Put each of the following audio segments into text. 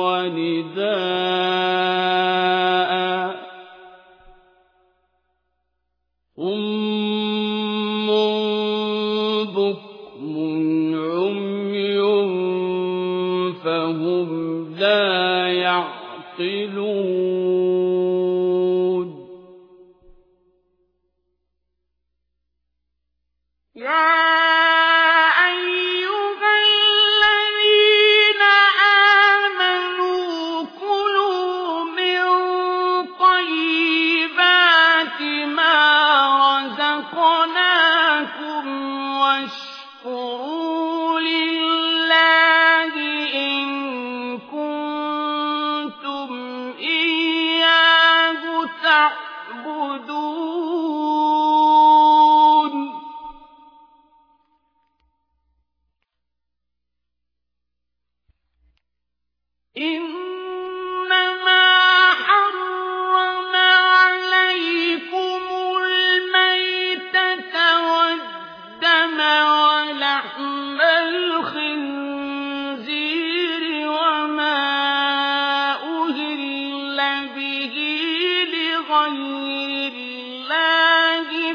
ونداء. صم بكم عمي فهم لا يعقلون. واشكروا لله إن كنتم إياه تعبدون.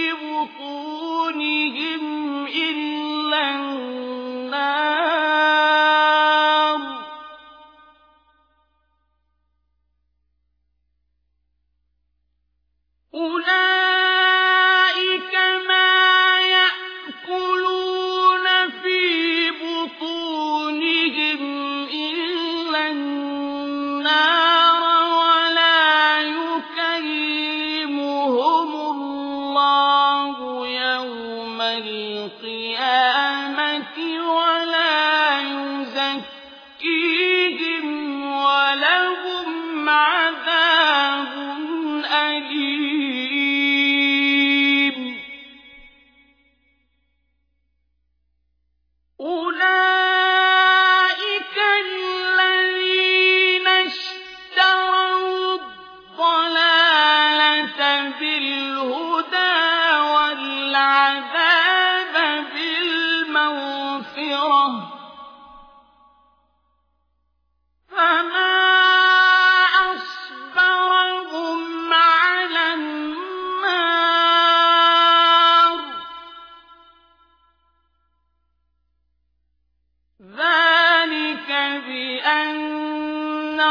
في بطونهم إلا النار. أولئك أليم